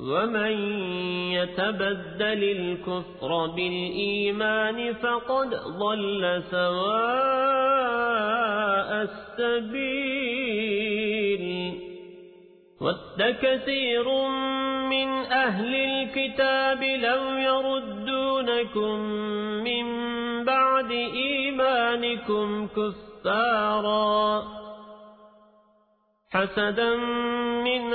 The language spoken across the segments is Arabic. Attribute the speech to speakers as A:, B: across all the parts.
A: ومن يتبدل الكفر بالإيمان فقد ضل سواء السبيل ود كثير من أهل الكتاب لو يردونكم من بعد إيمانكم كفارا حسدا من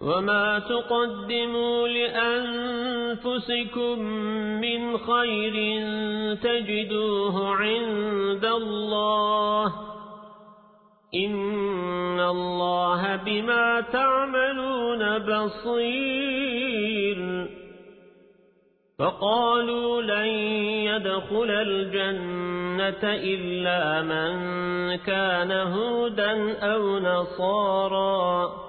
A: وما تقدموا لأنفسكم من خير تجدوه عند الله إن الله بما تعملون بصير فقالوا لن يدخل الجنة إلا من كان هودا أو نصارا